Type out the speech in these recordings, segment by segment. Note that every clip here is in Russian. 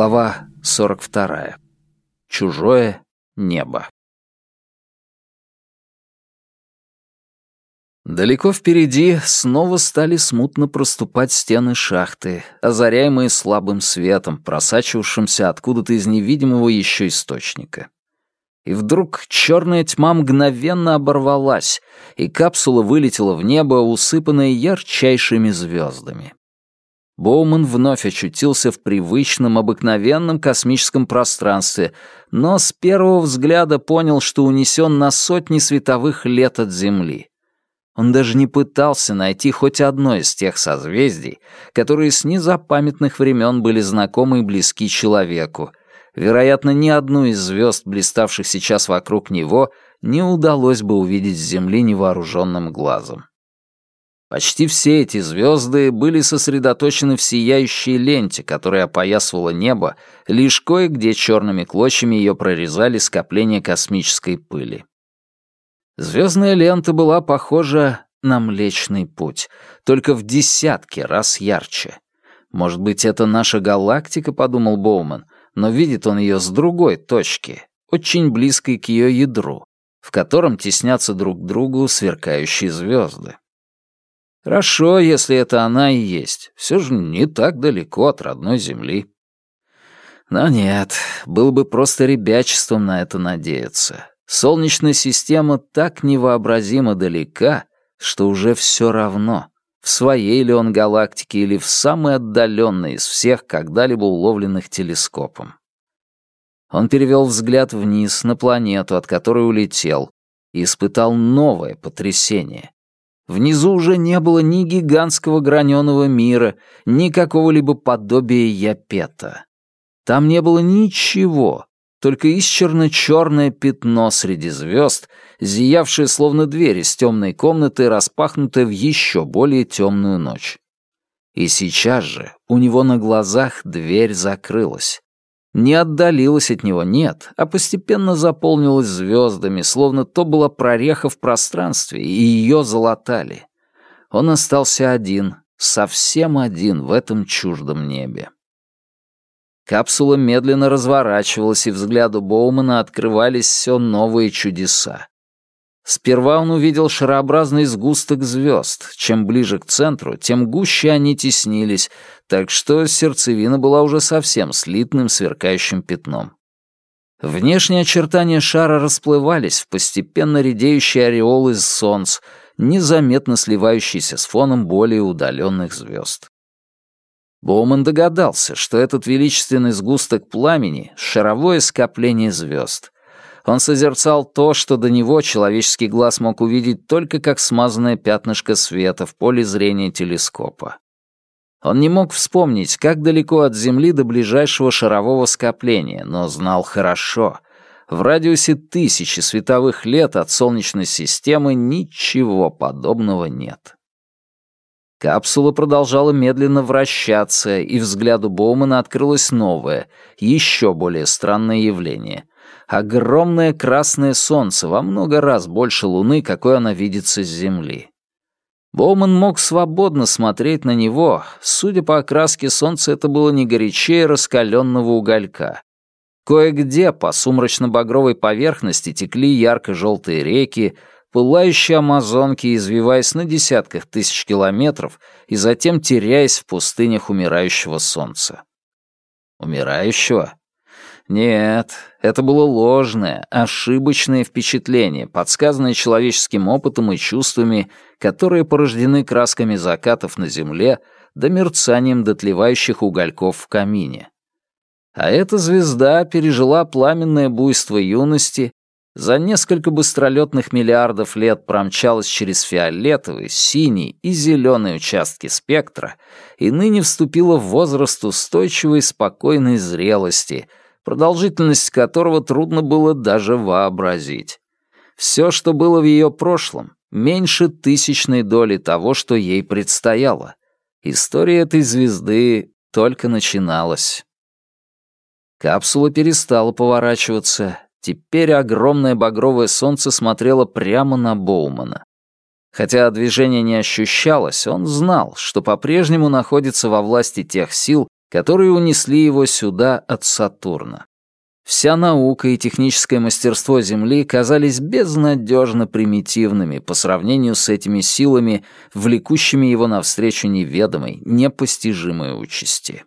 Глава 42. Чужое небо. Далеко впереди снова стали смутно проступать стены шахты, озаряемые слабым светом, просачивавшимся откуда-то из невидимого еще источника. И вдруг черная тьма мгновенно оборвалась, и капсула вылетела в небо, усыпанная ярчайшими звездами. Боуман вновь очутился в привычном, обыкновенном космическом пространстве, но с первого взгляда понял, что унесен на сотни световых лет от Земли. Он даже не пытался найти хоть одно из тех созвездий, которые с незапамятных времен были знакомы и близки человеку. Вероятно, ни одну из звезд, блиставших сейчас вокруг него, не удалось бы увидеть с Земли невооруженным глазом. Почти все эти звезды были сосредоточены в сияющей ленте, которая опоясывала небо, лишь кое-где черными клочьями ее прорезали скопления космической пыли. Звездная лента была похожа на Млечный Путь, только в десятки раз ярче. Может быть, это наша галактика, подумал Боуман, но видит он ее с другой точки, очень близкой к ее ядру, в котором теснятся друг к другу сверкающие звезды. Хорошо, если это она и есть. Все же не так далеко от родной земли. Но нет, было бы просто ребячеством на это надеяться. Солнечная система так невообразимо далека, что уже все равно, в своей ли он галактике или в самой отдаленной из всех когда-либо уловленных телескопом. Он перевел взгляд вниз на планету, от которой улетел, и испытал новое потрясение. Внизу уже не было ни гигантского граненого мира, ни какого-либо подобия япета. Там не было ничего, только исчерно-черное пятно среди звезд, зиявшее словно дверь из темной комнаты, распахнутая в еще более темную ночь. И сейчас же у него на глазах дверь закрылась. Не отдалилась от него, нет, а постепенно заполнилась звездами, словно то была прореха в пространстве, и ее залатали. Он остался один, совсем один в этом чуждом небе. Капсула медленно разворачивалась, и взгляду Боумана открывались все новые чудеса. Сперва он увидел шарообразный сгусток звезд. Чем ближе к центру, тем гуще они теснились, так что сердцевина была уже совсем слитным сверкающим пятном. Внешние очертания шара расплывались в постепенно редеющий ореол из солнц, незаметно сливающийся с фоном более удаленных звезд. Боуман догадался, что этот величественный сгусток пламени — шаровое скопление звезд — он созерцал то, что до него человеческий глаз мог увидеть только как смазанное пятнышко света в поле зрения телескопа. Он не мог вспомнить, как далеко от Земли до ближайшего шарового скопления, но знал хорошо. В радиусе тысячи световых лет от Солнечной системы ничего подобного нет. Капсула продолжала медленно вращаться, и взгляду Боумана открылось новое, еще более странное явление огромное красное солнце, во много раз больше Луны, какой она видится с Земли. Боуман мог свободно смотреть на него. Судя по окраске солнца, это было не горячее раскаленного уголька. Кое-где по сумрачно-багровой поверхности текли ярко-желтые реки, пылающие амазонки, извиваясь на десятках тысяч километров и затем теряясь в пустынях умирающего солнца. Умирающего? Нет, это было ложное, ошибочное впечатление, подсказанное человеческим опытом и чувствами, которые порождены красками закатов на земле да мерцанием дотлевающих угольков в камине. А эта звезда пережила пламенное буйство юности, за несколько быстролетных миллиардов лет промчалась через фиолетовый, синий и зеленый участки спектра и ныне вступила в возраст устойчивой спокойной зрелости — продолжительность которого трудно было даже вообразить. Все, что было в ее прошлом, меньше тысячной доли того, что ей предстояло. История этой звезды только начиналась. Капсула перестала поворачиваться. Теперь огромное багровое солнце смотрело прямо на Боумана. Хотя движение не ощущалось, он знал, что по-прежнему находится во власти тех сил, которые унесли его сюда от Сатурна. Вся наука и техническое мастерство Земли казались безнадежно примитивными по сравнению с этими силами, влекущими его навстречу неведомой, непостижимой участи.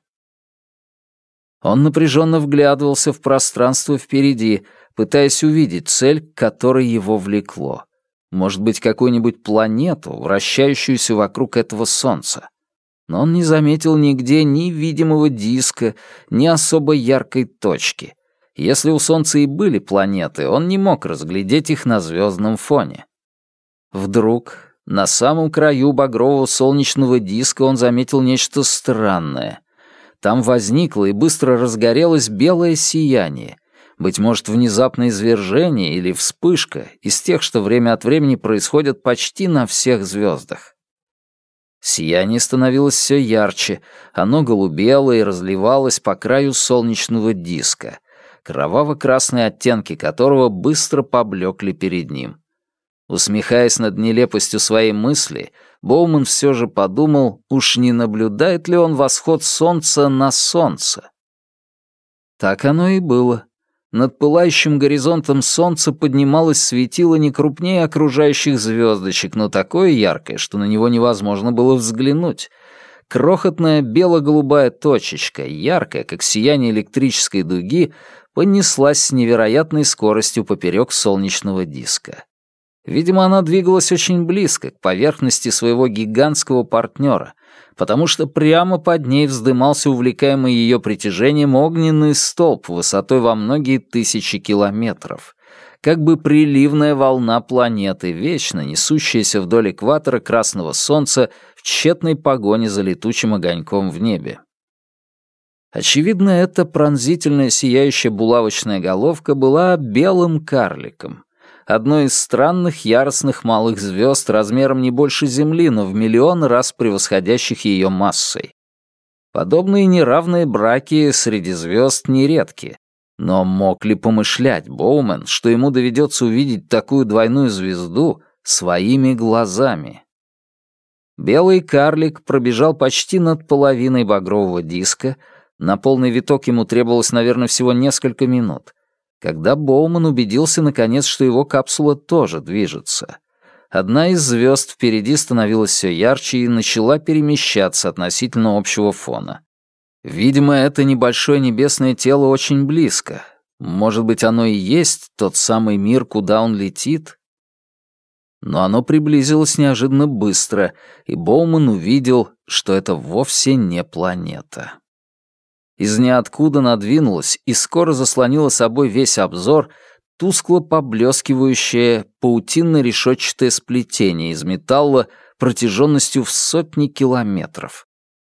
Он напряженно вглядывался в пространство впереди, пытаясь увидеть цель, к которой его влекло. Может быть, какую-нибудь планету, вращающуюся вокруг этого Солнца. Но он не заметил нигде ни видимого диска, ни особо яркой точки. Если у Солнца и были планеты, он не мог разглядеть их на звездном фоне. Вдруг, на самом краю багрового солнечного диска он заметил нечто странное. Там возникло и быстро разгорелось белое сияние, быть может, внезапное извержение или вспышка из тех, что время от времени происходят почти на всех звездах. Сияние становилось все ярче, оно голубело и разливалось по краю солнечного диска, кроваво-красные оттенки которого быстро поблекли перед ним. Усмехаясь над нелепостью своей мысли, Боуман все же подумал, уж не наблюдает ли он восход солнца на солнце. Так оно и было. Над пылающим горизонтом солнца поднималось светило не крупнее окружающих звездочек, но такое яркое, что на него невозможно было взглянуть. Крохотная бело-голубая точечка, яркая, как сияние электрической дуги, понеслась с невероятной скоростью поперек солнечного диска. Видимо, она двигалась очень близко к поверхности своего гигантского партнера, потому что прямо под ней вздымался увлекаемый ее притяжением огненный столб высотой во многие тысячи километров, как бы приливная волна планеты, вечно несущаяся вдоль экватора красного солнца в тщетной погоне за летучим огоньком в небе. Очевидно, эта пронзительная сияющая булавочная головка была белым карликом, одной из странных яростных малых звезд размером не больше Земли, но в миллион раз превосходящих ее массой. Подобные неравные браки среди звезд нередки. Но мог ли помышлять Боумен, что ему доведется увидеть такую двойную звезду своими глазами? Белый карлик пробежал почти над половиной багрового диска, на полный виток ему требовалось, наверное, всего несколько минут — когда Боуман убедился, наконец, что его капсула тоже движется. Одна из звезд впереди становилась все ярче и начала перемещаться относительно общего фона. Видимо, это небольшое небесное тело очень близко. Может быть, оно и есть тот самый мир, куда он летит? Но оно приблизилось неожиданно быстро, и Боуман увидел, что это вовсе не планета. Из ниоткуда надвинулась и скоро заслонила собой весь обзор тускло поблескивающее паутинно-решетчатое сплетение из металла протяженностью в сотни километров.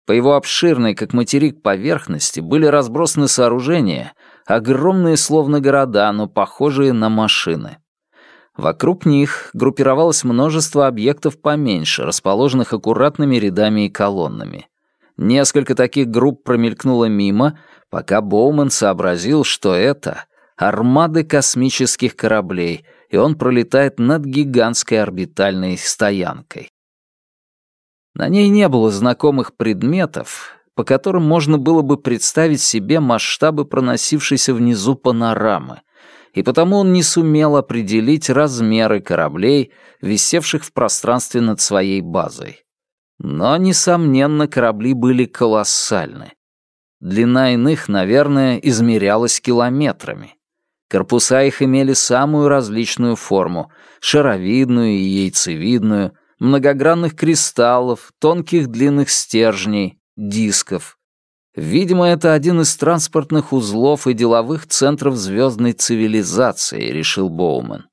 По его обширной, как материк, поверхности были разбросаны сооружения, огромные словно города, но похожие на машины. Вокруг них группировалось множество объектов поменьше, расположенных аккуратными рядами и колоннами. Несколько таких групп промелькнуло мимо, пока Боуман сообразил, что это армады космических кораблей, и он пролетает над гигантской орбитальной стоянкой. На ней не было знакомых предметов, по которым можно было бы представить себе масштабы проносившейся внизу панорамы, и потому он не сумел определить размеры кораблей, висевших в пространстве над своей базой. Но, несомненно, корабли были колоссальны. Длина иных, наверное, измерялась километрами. Корпуса их имели самую различную форму — шаровидную и яйцевидную, многогранных кристаллов, тонких длинных стержней, дисков. Видимо, это один из транспортных узлов и деловых центров звездной цивилизации, решил Боуман.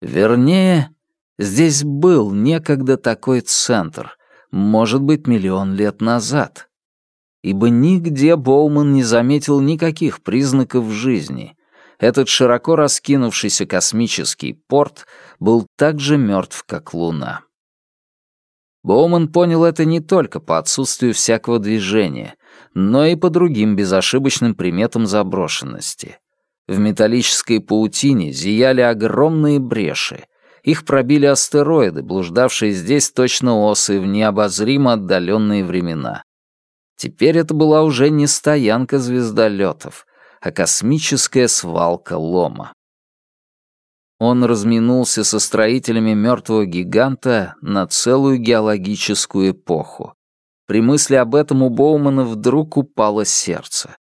Вернее, здесь был некогда такой центр, может быть, миллион лет назад. Ибо нигде Боуман не заметил никаких признаков жизни. Этот широко раскинувшийся космический порт был так же мертв, как Луна. Боуман понял это не только по отсутствию всякого движения, но и по другим безошибочным приметам заброшенности. В металлической паутине зияли огромные бреши, их пробили астероиды, блуждавшие здесь точно осы в необозримо отдаленные времена. Теперь это была уже не стоянка звездолетов, а космическая свалка лома. Он разминулся со строителями мертвого гиганта на целую геологическую эпоху. При мысли об этом у Боумана вдруг упало сердце.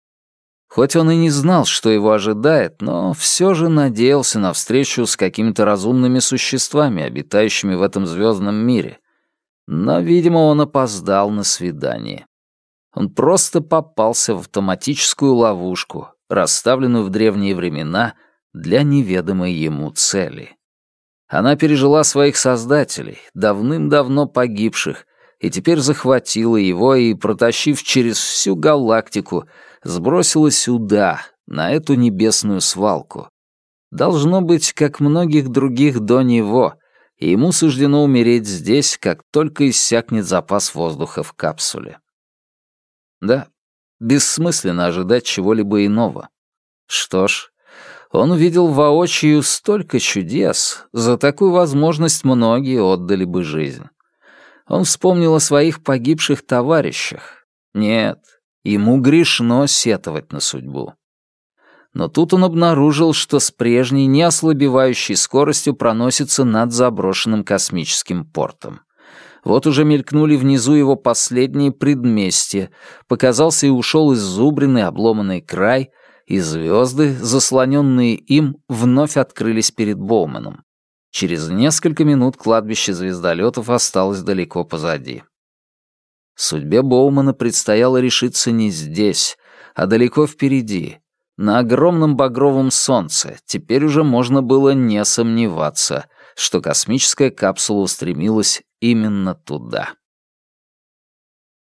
Хоть он и не знал, что его ожидает, но все же надеялся на встречу с какими-то разумными существами, обитающими в этом звездном мире. Но, видимо, он опоздал на свидание. Он просто попался в автоматическую ловушку, расставленную в древние времена для неведомой ему цели. Она пережила своих создателей, давным-давно погибших, и теперь захватила его и, протащив через всю галактику, сбросила сюда, на эту небесную свалку. Должно быть, как многих других до него, и ему суждено умереть здесь, как только иссякнет запас воздуха в капсуле. Да, бессмысленно ожидать чего-либо иного. Что ж, он увидел воочию столько чудес, за такую возможность многие отдали бы жизнь. Он вспомнил о своих погибших товарищах. Нет, ему грешно сетовать на судьбу. Но тут он обнаружил, что с прежней неослабевающей скоростью проносится над заброшенным космическим портом. Вот уже мелькнули внизу его последние предместья, показался и ушел иззубренный обломанный край, и звезды, заслоненные им, вновь открылись перед Боуманом. Через несколько минут кладбище звездолетов осталось далеко позади. Судьбе Боумана предстояло решиться не здесь, а далеко впереди. На огромном багровом солнце теперь уже можно было не сомневаться, что космическая капсула устремилась именно туда.